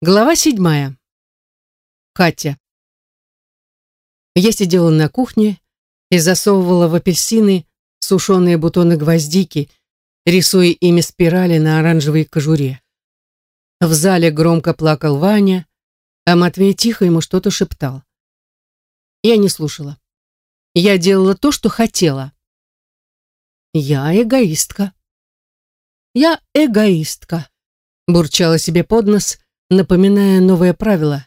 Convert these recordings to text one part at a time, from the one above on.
Глава седьмая. Катя. Я сидела на кухне и засовывала в апельсины сушеные бутоны гвоздики, рисуя ими спирали на оранжевой кожуре. В зале громко плакал Ваня, а Матвей тихо ему что-то шептал. Я не слушала. Я делала то, что хотела. Я эгоистка. Я эгоистка, бурчала себе под нос, напоминая новое правило.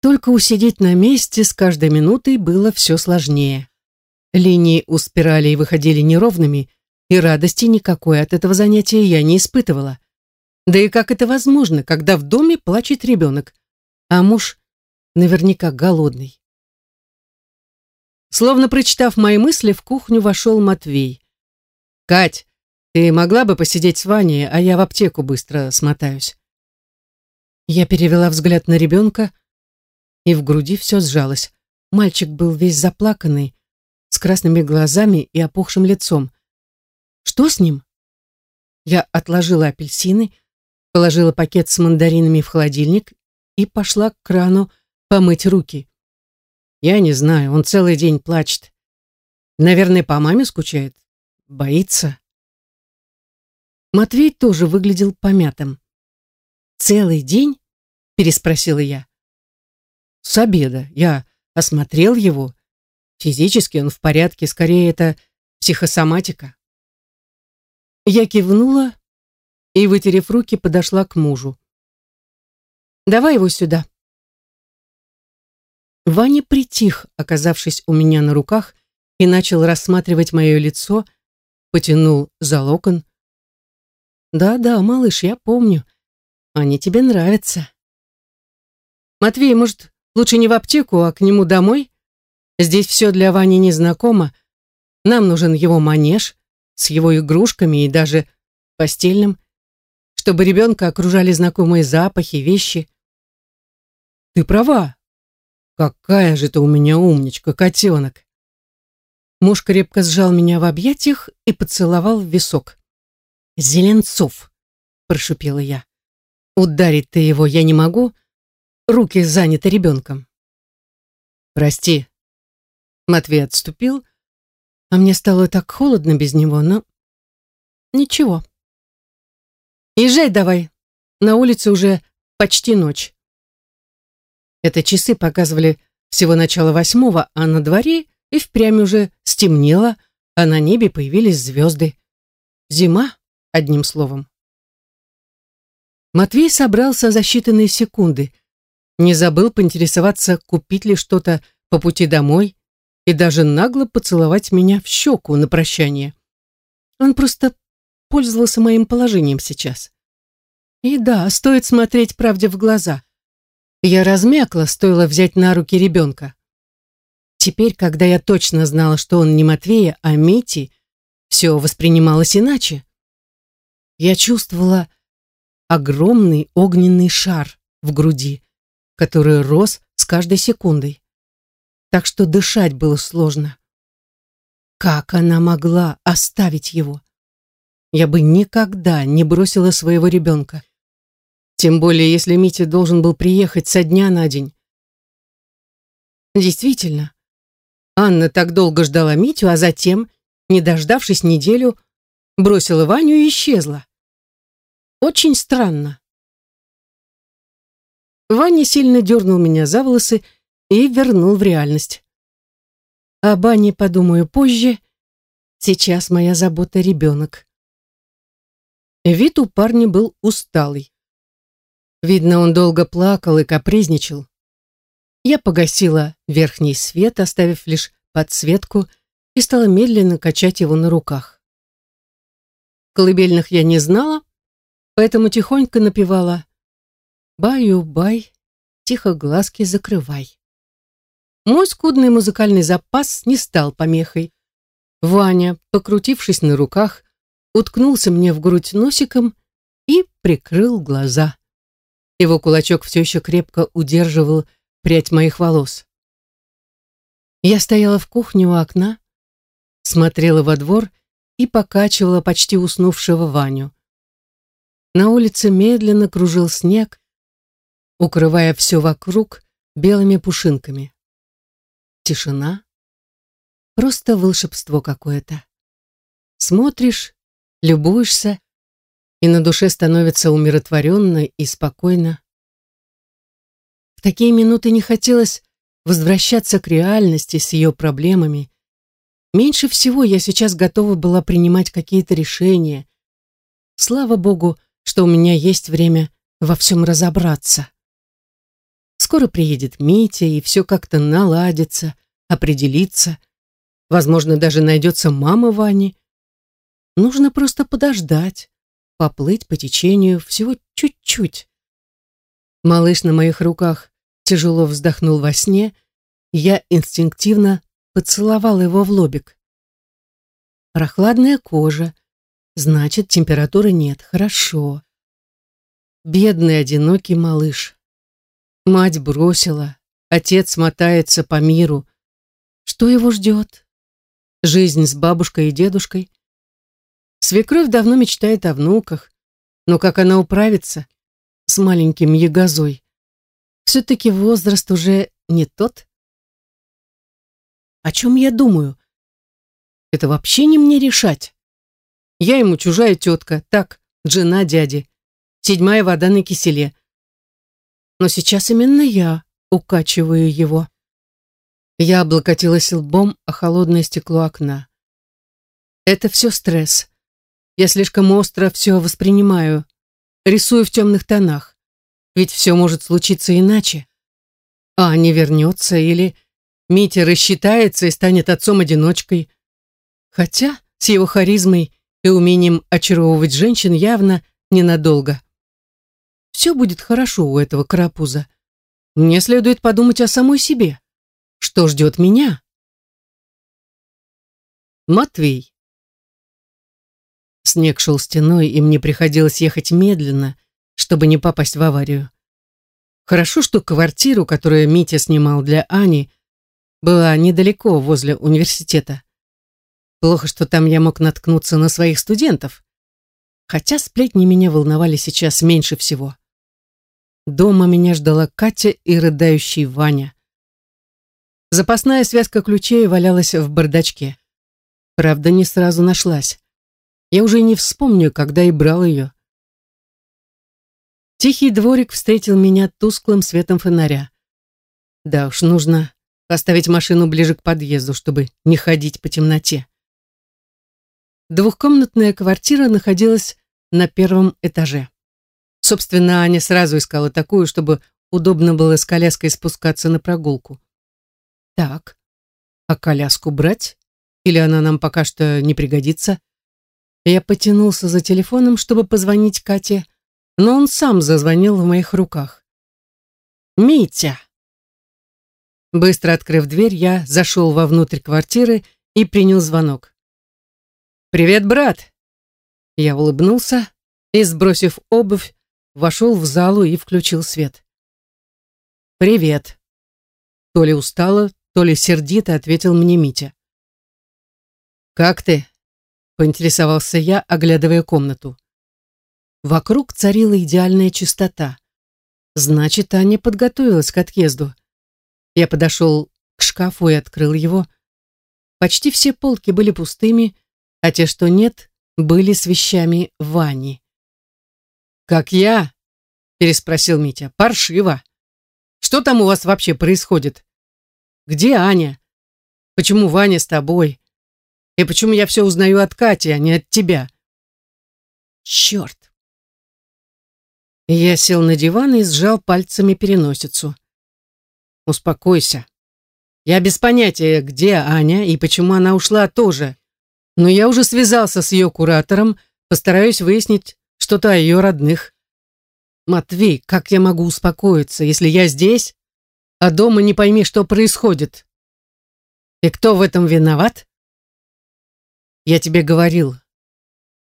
Только усидеть на месте с каждой минутой было все сложнее. Линии у спиралей выходили неровными, и радости никакой от этого занятия я не испытывала. Да и как это возможно, когда в доме плачет ребенок, а муж наверняка голодный? Словно прочитав мои мысли, в кухню вошел Матвей. «Кать, ты могла бы посидеть с Ваней, а я в аптеку быстро смотаюсь?» Я перевела взгляд на ребенка, и в груди все сжалось. Мальчик был весь заплаканный, с красными глазами и опухшим лицом. Что с ним? Я отложила апельсины, положила пакет с мандаринами в холодильник и пошла к крану помыть руки. Я не знаю, он целый день плачет. Наверное, по маме скучает. Боится. Матвей тоже выглядел помятым. Целый день? Переспросила я. С обеда. Я осмотрел его. Физически он в порядке, скорее это психосоматика. Я кивнула и, вытерев руки, подошла к мужу. «Давай его сюда». Ваня притих, оказавшись у меня на руках, и начал рассматривать мое лицо, потянул за локон. «Да-да, малыш, я помню. Они тебе нравятся». Матвей, может, лучше не в аптеку, а к нему домой? Здесь все для Вани незнакомо. Нам нужен его манеж с его игрушками и даже постельным, чтобы ребенка окружали знакомые запахи, вещи. Ты права. Какая же ты у меня умничка, котенок. Муж крепко сжал меня в объятиях и поцеловал в висок. «Зеленцов!» – прошипела я. «Ударить-то его я не могу, руки заняты ребенком. «Прости». Матвей отступил, а мне стало так холодно без него, но... Ничего. «Езжай давай. На улице уже почти ночь». Это часы показывали всего начало восьмого, а на дворе и впрямь уже стемнело, а на небе появились звезды. Зима, одним словом. Матвей собрался за считанные секунды, не забыл поинтересоваться, купить ли что-то по пути домой и даже нагло поцеловать меня в щеку на прощание. Он просто пользовался моим положением сейчас. И да, стоит смотреть правде в глаза. Я размякла, стоило взять на руки ребенка. Теперь, когда я точно знала, что он не Матвея, а Мити, все воспринималось иначе. Я чувствовала огромный огненный шар в груди, который рос с каждой секундой. Так что дышать было сложно. Как она могла оставить его? Я бы никогда не бросила своего ребенка. Тем более, если Митя должен был приехать со дня на день. Действительно, Анна так долго ждала Митю, а затем, не дождавшись неделю, бросила Ваню и исчезла. Очень странно. Ваня сильно дернул меня за волосы и вернул в реальность. О бане подумаю позже. Сейчас моя забота ребенок. Вид у парня был усталый. Видно, он долго плакал и капризничал. Я погасила верхний свет, оставив лишь подсветку, и стала медленно качать его на руках. Колыбельных я не знала, поэтому тихонько напевала Баю-бай, тихо глазки закрывай. Мой скудный музыкальный запас не стал помехой. Ваня, покрутившись на руках, уткнулся мне в грудь носиком и прикрыл глаза. Его кулачок все еще крепко удерживал прядь моих волос. Я стояла в кухне у окна, смотрела во двор и покачивала почти уснувшего Ваню. На улице медленно кружил снег, укрывая все вокруг белыми пушинками. Тишина. Просто волшебство какое-то. Смотришь, любуешься, и на душе становится умиротворенно и спокойно. В такие минуты не хотелось возвращаться к реальности с ее проблемами. Меньше всего я сейчас готова была принимать какие-то решения. Слава богу, что у меня есть время во всем разобраться. Скоро приедет Митя, и все как-то наладится, определится. Возможно, даже найдется мама Вани. Нужно просто подождать, поплыть по течению всего чуть-чуть. Малыш на моих руках тяжело вздохнул во сне, и я инстинктивно поцеловал его в лобик. Прохладная кожа, значит, температуры нет, хорошо. Бедный одинокий малыш. Мать бросила, отец мотается по миру. Что его ждет? Жизнь с бабушкой и дедушкой? Свекровь давно мечтает о внуках, но как она управится с маленьким ягозой? Все-таки возраст уже не тот. О чем я думаю? Это вообще не мне решать. Я ему чужая тетка, так, жена дяди, седьмая вода на киселе. Но сейчас именно я укачиваю его. Я облокотилась лбом о холодное стекло окна. Это все стресс. Я слишком остро все воспринимаю, рисую в темных тонах. Ведь все может случиться иначе. А не вернется или Митя рассчитается и станет отцом-одиночкой. Хотя с его харизмой и умением очаровывать женщин явно ненадолго. Все будет хорошо у этого карапуза. Мне следует подумать о самой себе. Что ждет меня? Матвей. Снег шел стеной, и мне приходилось ехать медленно, чтобы не попасть в аварию. Хорошо, что квартиру, которую Митя снимал для Ани, была недалеко возле университета. Плохо, что там я мог наткнуться на своих студентов. Хотя сплетни меня волновали сейчас меньше всего. Дома меня ждала Катя и рыдающий Ваня. Запасная связка ключей валялась в бардачке. Правда, не сразу нашлась. Я уже не вспомню, когда и брал ее. Тихий дворик встретил меня тусклым светом фонаря. Да уж, нужно поставить машину ближе к подъезду, чтобы не ходить по темноте. Двухкомнатная квартира находилась на первом этаже. Собственно, Аня сразу искала такую, чтобы удобно было с коляской спускаться на прогулку. Так, а коляску брать? Или она нам пока что не пригодится? Я потянулся за телефоном, чтобы позвонить Кате, но он сам зазвонил в моих руках. «Митя!» Быстро открыв дверь, я зашел вовнутрь квартиры и принял звонок. «Привет, брат!» Я улыбнулся и, сбросив обувь, вошел в залу и включил свет. «Привет!» То ли устало, то ли сердито ответил мне Митя. «Как ты?» поинтересовался я, оглядывая комнату. Вокруг царила идеальная чистота. Значит, Аня подготовилась к отъезду. Я подошел к шкафу и открыл его. Почти все полки были пустыми, а те, что нет, были с вещами Вани. «Как я?» — переспросил Митя. «Паршиво. Что там у вас вообще происходит? Где Аня? Почему Ваня с тобой? И почему я все узнаю от Кати, а не от тебя? Черт. Я сел на диван и сжал пальцами переносицу. Успокойся. Я без понятия, где Аня и почему она ушла тоже. Но я уже связался с ее куратором, постараюсь выяснить что-то о ее родных. Матвей, как я могу успокоиться, если я здесь, а дома не пойми, что происходит? И кто в этом виноват? Я тебе говорил.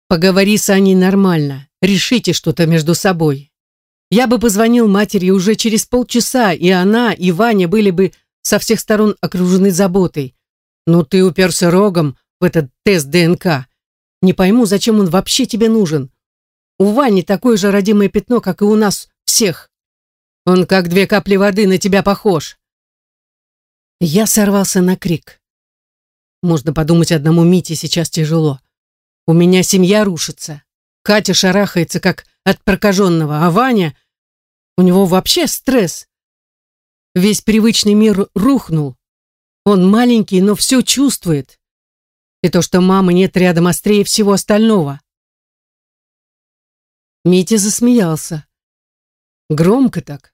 Поговори с Аней нормально. Решите что-то между собой. Я бы позвонил матери уже через полчаса, и она, и Ваня были бы со всех сторон окружены заботой. Но ты уперся рогом в этот тест ДНК. Не пойму, зачем он вообще тебе нужен. У Вани такое же родимое пятно, как и у нас всех. Он как две капли воды на тебя похож. Я сорвался на крик. Можно подумать, одному Мите сейчас тяжело. У меня семья рушится. Катя шарахается, как от прокаженного, а Ваня... У него вообще стресс. Весь привычный мир рухнул. Он маленький, но все чувствует. И то, что мамы нет рядом, острее всего остального. Митя засмеялся. Громко так.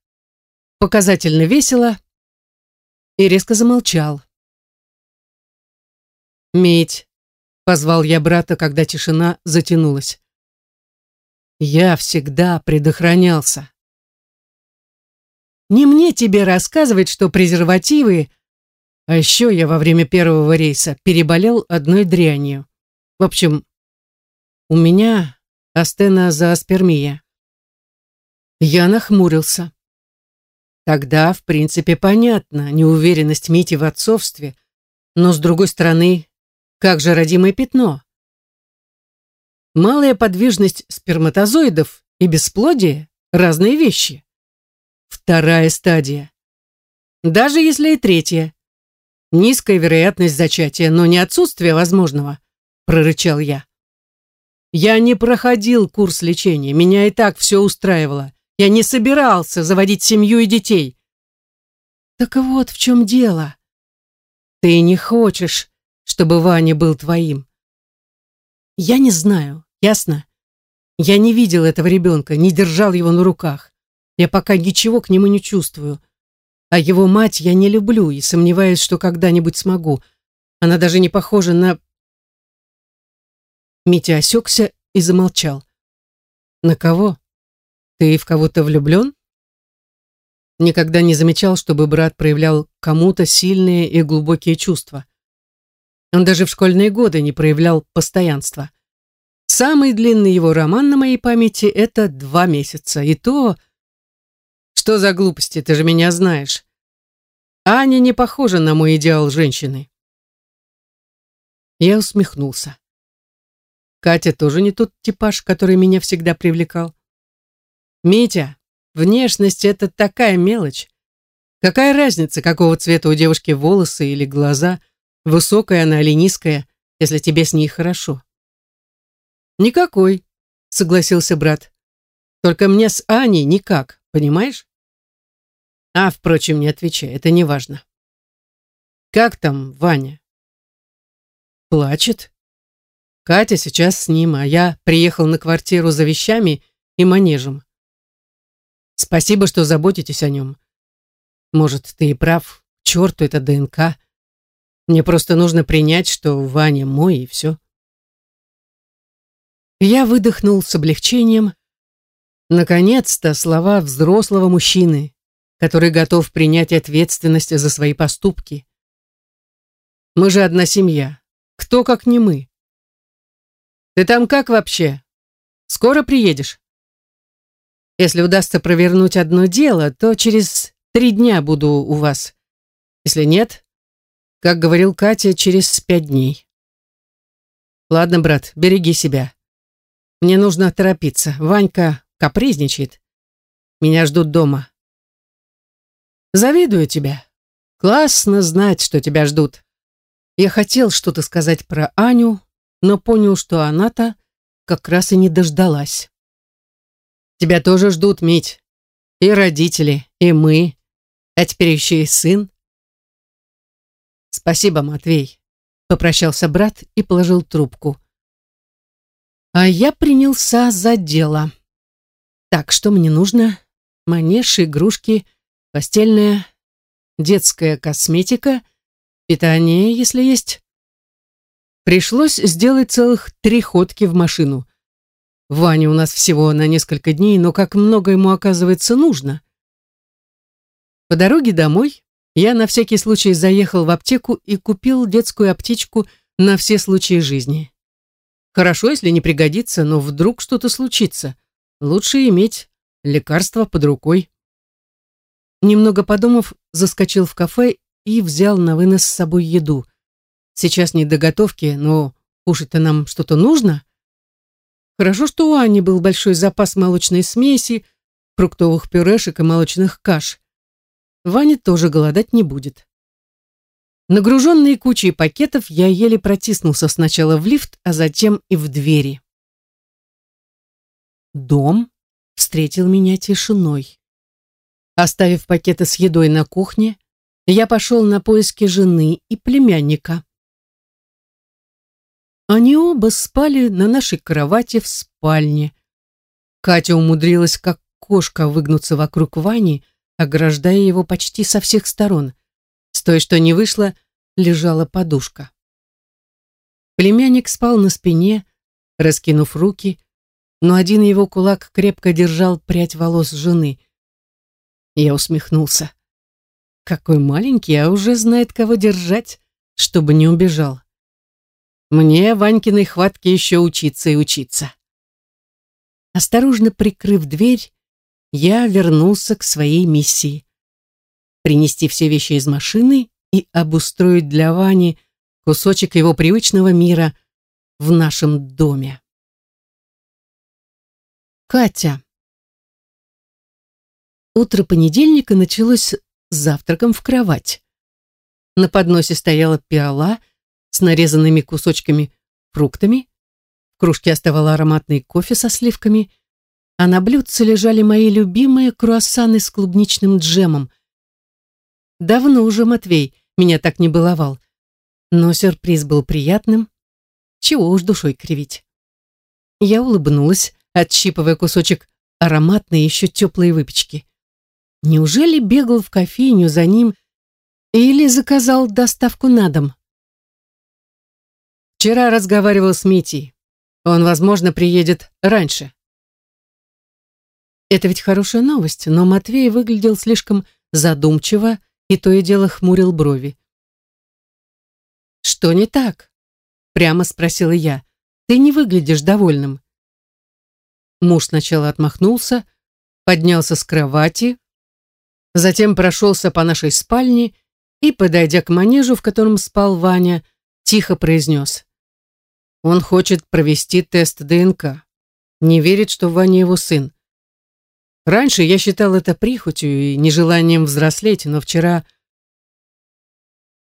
Показательно весело. И резко замолчал. «Мить», — позвал я брата, когда тишина затянулась. «Я всегда предохранялся». «Не мне тебе рассказывать, что презервативы...» А еще я во время первого рейса переболел одной дрянью. В общем, у меня астенозооспермия. Я нахмурился. Тогда, в принципе, понятно, неуверенность Мити в отцовстве, но, с другой стороны, как же родимое пятно? Малая подвижность сперматозоидов и бесплодие – разные вещи. Вторая стадия. Даже если и третья. Низкая вероятность зачатия, но не отсутствие возможного, прорычал я. Я не проходил курс лечения, меня и так все устраивало. Я не собирался заводить семью и детей. Так вот в чем дело. Ты не хочешь, чтобы Ваня был твоим. Я не знаю, ясно? Я не видел этого ребенка, не держал его на руках. Я пока ничего к нему не чувствую. А его мать я не люблю и сомневаюсь, что когда-нибудь смогу. Она даже не похожа на Митя осекся и замолчал. «На кого? Ты в кого-то влюблен?» Никогда не замечал, чтобы брат проявлял кому-то сильные и глубокие чувства. Он даже в школьные годы не проявлял постоянства. Самый длинный его роман на моей памяти — это два месяца, и то... Что за глупости, ты же меня знаешь. Аня не похожа на мой идеал женщины. Я усмехнулся. Катя тоже не тот типаж, который меня всегда привлекал. Митя, внешность — это такая мелочь. Какая разница, какого цвета у девушки волосы или глаза, высокая она или низкая, если тебе с ней хорошо? Никакой, согласился брат. Только мне с Аней никак, понимаешь? А, впрочем, не отвечай, это не важно. Как там Ваня? Плачет, Катя сейчас с ним, а я приехал на квартиру за вещами и манежем. Спасибо, что заботитесь о нем. Может, ты и прав, черту это ДНК. Мне просто нужно принять, что Ваня мой, и все. Я выдохнул с облегчением. Наконец-то слова взрослого мужчины, который готов принять ответственность за свои поступки. Мы же одна семья. Кто, как не мы? Ты там как вообще? Скоро приедешь? Если удастся провернуть одно дело, то через три дня буду у вас. Если нет, как говорил Катя, через пять дней. Ладно, брат, береги себя. Мне нужно торопиться. Ванька капризничает. Меня ждут дома. Завидую тебе. Классно знать, что тебя ждут. Я хотел что-то сказать про Аню, но понял, что она-то как раз и не дождалась. «Тебя тоже ждут, Мить. И родители, и мы, а теперь еще и сын». «Спасибо, Матвей», — попрощался брат и положил трубку. А я принялся за дело. Так, что мне нужно? Манеж, игрушки, постельная, детская косметика, питание, если есть, Пришлось сделать целых три ходки в машину. Ваня у нас всего на несколько дней, но как много ему, оказывается, нужно. По дороге домой я на всякий случай заехал в аптеку и купил детскую аптечку на все случаи жизни. Хорошо, если не пригодится, но вдруг что-то случится. Лучше иметь лекарство под рукой. Немного подумав, заскочил в кафе и взял на вынос с собой еду – Сейчас не до готовки, но кушать-то нам что-то нужно. Хорошо, что у Ани был большой запас молочной смеси, фруктовых пюрешек и молочных каш. Ваня тоже голодать не будет. Нагруженный кучей пакетов, я еле протиснулся сначала в лифт, а затем и в двери. Дом встретил меня тишиной. Оставив пакеты с едой на кухне, я пошел на поиски жены и племянника. Они оба спали на нашей кровати в спальне. Катя умудрилась, как кошка, выгнуться вокруг Вани, ограждая его почти со всех сторон. С той, что не вышло, лежала подушка. Племянник спал на спине, раскинув руки, но один его кулак крепко держал прядь волос жены. Я усмехнулся. Какой маленький, а уже знает, кого держать, чтобы не убежал. Мне Ванькиной хватке еще учиться и учиться. Осторожно прикрыв дверь, я вернулся к своей миссии. Принести все вещи из машины и обустроить для Вани кусочек его привычного мира в нашем доме. Катя. Утро понедельника началось с завтраком в кровать. На подносе стояла пиала с нарезанными кусочками фруктами, в кружке оставала ароматный кофе со сливками, а на блюдце лежали мои любимые круассаны с клубничным джемом. Давно уже Матвей меня так не баловал, но сюрприз был приятным, чего уж душой кривить. Я улыбнулась, отщипывая кусочек ароматной еще теплой выпечки. Неужели бегал в кофейню за ним или заказал доставку на дом? Вчера разговаривал с Митей. Он, возможно, приедет раньше. Это ведь хорошая новость, но Матвей выглядел слишком задумчиво и то и дело хмурил брови. «Что не так?» — прямо спросила я. «Ты не выглядишь довольным». Муж сначала отмахнулся, поднялся с кровати, затем прошелся по нашей спальне и, подойдя к манежу, в котором спал Ваня, тихо произнес. Он хочет провести тест ДНК. Не верит, что Ваня его сын. Раньше я считал это прихотью и нежеланием взрослеть, но вчера...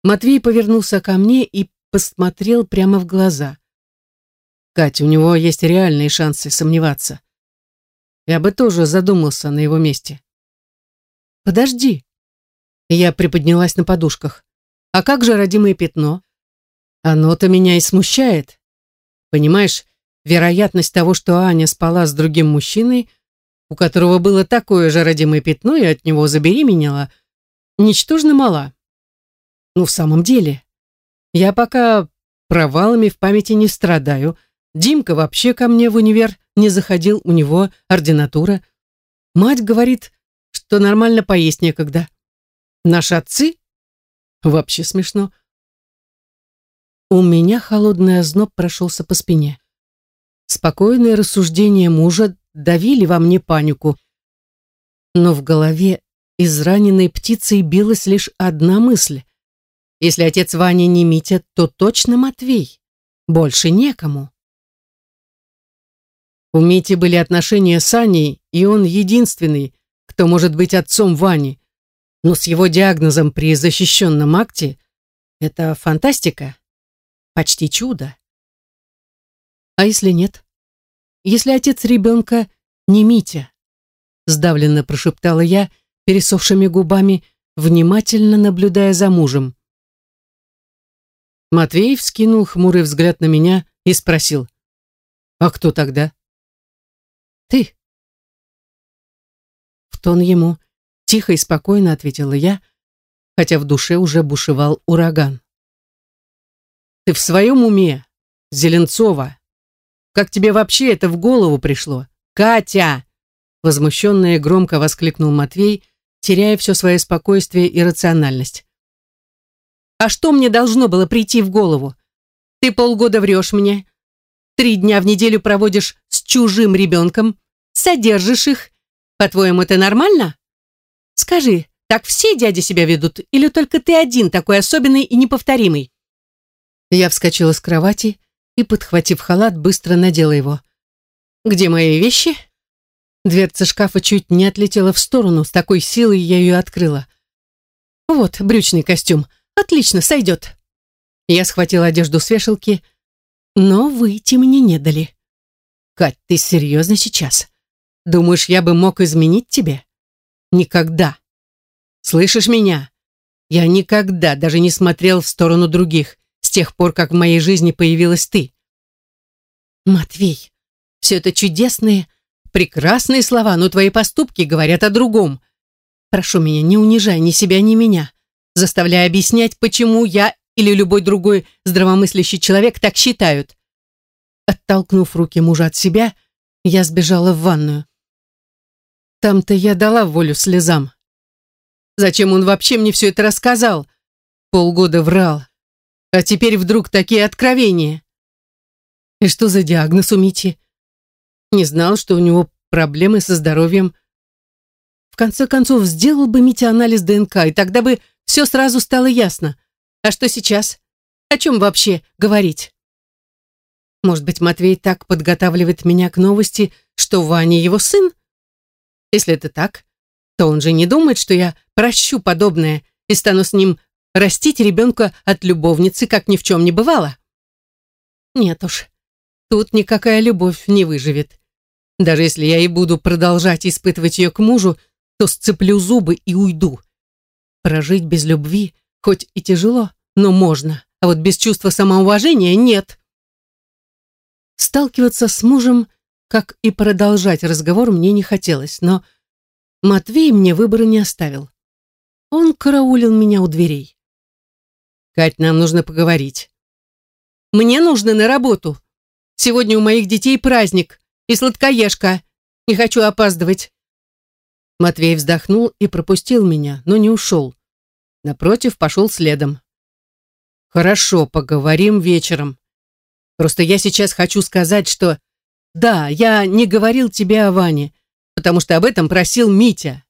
Матвей повернулся ко мне и посмотрел прямо в глаза. Катя, у него есть реальные шансы сомневаться. Я бы тоже задумался на его месте. Подожди. Я приподнялась на подушках. А как же родимое пятно? Оно-то меня и смущает. Понимаешь, вероятность того, что Аня спала с другим мужчиной, у которого было такое же родимое пятно и от него забеременела, ничтожно мала. Ну, в самом деле, я пока провалами в памяти не страдаю, Димка вообще ко мне в универ не заходил, у него ординатура. Мать говорит, что нормально поесть некогда. Наши отцы? Вообще смешно. У меня холодный озноб прошелся по спине. Спокойные рассуждения мужа давили во мне панику. Но в голове израненной птицей билась лишь одна мысль. Если отец Вани не Митя, то точно Матвей. Больше некому. У Мити были отношения с Аней, и он единственный, кто может быть отцом Вани. Но с его диагнозом при защищенном акте это фантастика. Почти чудо. А если нет? Если отец ребенка не Митя? Сдавленно прошептала я пересохшими губами, внимательно наблюдая за мужем. Матвей вскинул хмурый взгляд на меня и спросил, «А кто тогда?» Ты. В тон ему тихо и спокойно ответила я, хотя в душе уже бушевал ураган. Ты в своем уме, Зеленцова? Как тебе вообще это в голову пришло? Катя! Возмущенно и громко воскликнул Матвей, теряя все свое спокойствие и рациональность. А что мне должно было прийти в голову? Ты полгода врешь мне, три дня в неделю проводишь с чужим ребенком, содержишь их. По-твоему, это нормально? Скажи, так все дяди себя ведут, или только ты один такой особенный и неповторимый?» Я вскочила с кровати и, подхватив халат, быстро надела его. «Где мои вещи?» Дверца шкафа чуть не отлетела в сторону, с такой силой я ее открыла. «Вот, брючный костюм. Отлично, сойдет». Я схватила одежду с вешалки, но выйти мне не дали. «Кать, ты серьезно сейчас? Думаешь, я бы мог изменить тебе? Никогда. Слышишь меня? Я никогда даже не смотрел в сторону других с тех пор, как в моей жизни появилась ты. Матвей, все это чудесные, прекрасные слова, но твои поступки говорят о другом. Прошу меня, не унижай ни себя, ни меня, заставляя объяснять, почему я или любой другой здравомыслящий человек так считают. Оттолкнув руки мужа от себя, я сбежала в ванную. Там-то я дала волю слезам. Зачем он вообще мне все это рассказал? Полгода врал. А теперь вдруг такие откровения. И что за диагноз у Мити? Не знал, что у него проблемы со здоровьем. В конце концов, сделал бы Митя анализ ДНК, и тогда бы все сразу стало ясно. А что сейчас? О чем вообще говорить? Может быть, Матвей так подготавливает меня к новости, что Ваня его сын? Если это так, то он же не думает, что я прощу подобное и стану с ним растить ребенка от любовницы, как ни в чем не бывало. Нет уж, тут никакая любовь не выживет. Даже если я и буду продолжать испытывать ее к мужу, то сцеплю зубы и уйду. Прожить без любви хоть и тяжело, но можно, а вот без чувства самоуважения нет. Сталкиваться с мужем, как и продолжать разговор, мне не хотелось, но Матвей мне выбора не оставил. Он караулил меня у дверей. «Кать, нам нужно поговорить». «Мне нужно на работу. Сегодня у моих детей праздник и сладкоежка. Не хочу опаздывать». Матвей вздохнул и пропустил меня, но не ушел. Напротив, пошел следом. «Хорошо, поговорим вечером. Просто я сейчас хочу сказать, что... Да, я не говорил тебе о Ване, потому что об этом просил Митя.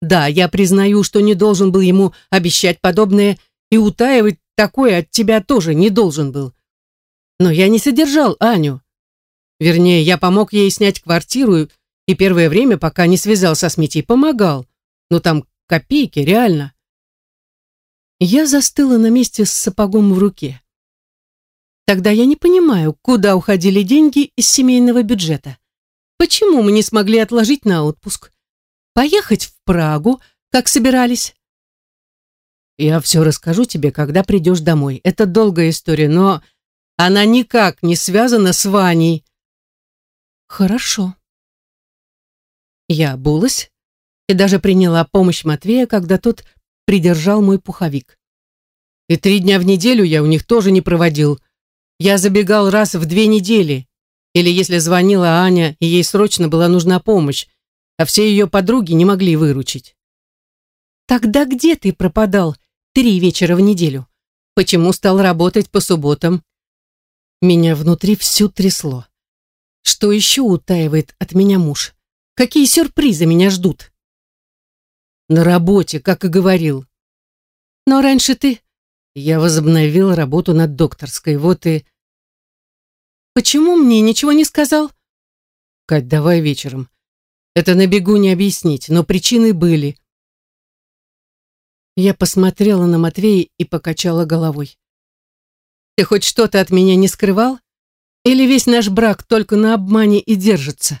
Да, я признаю, что не должен был ему обещать подобное, и утаивать такое от тебя тоже не должен был. Но я не содержал Аню. Вернее, я помог ей снять квартиру, и первое время, пока не связался с Митей, помогал. Но там копейки, реально. Я застыла на месте с сапогом в руке. Тогда я не понимаю, куда уходили деньги из семейного бюджета. Почему мы не смогли отложить на отпуск? Поехать в Прагу, как собирались? Я все расскажу тебе, когда придешь домой. Это долгая история, но она никак не связана с Ваней. Хорошо. Я обулась и даже приняла помощь Матвея, когда тот придержал мой пуховик. И три дня в неделю я у них тоже не проводил. Я забегал раз в две недели, или если звонила Аня, и ей срочно была нужна помощь, а все ее подруги не могли выручить. «Тогда где ты пропадал три вечера в неделю? Почему стал работать по субботам?» Меня внутри всю трясло. Что еще утаивает от меня муж? Какие сюрпризы меня ждут? На работе, как и говорил. Но раньше ты... Я возобновил работу над докторской, вот и... Почему мне ничего не сказал? Кать, давай вечером. Это на бегу не объяснить, но причины были. Я посмотрела на Матвея и покачала головой. Ты хоть что-то от меня не скрывал? Или весь наш брак только на обмане и держится?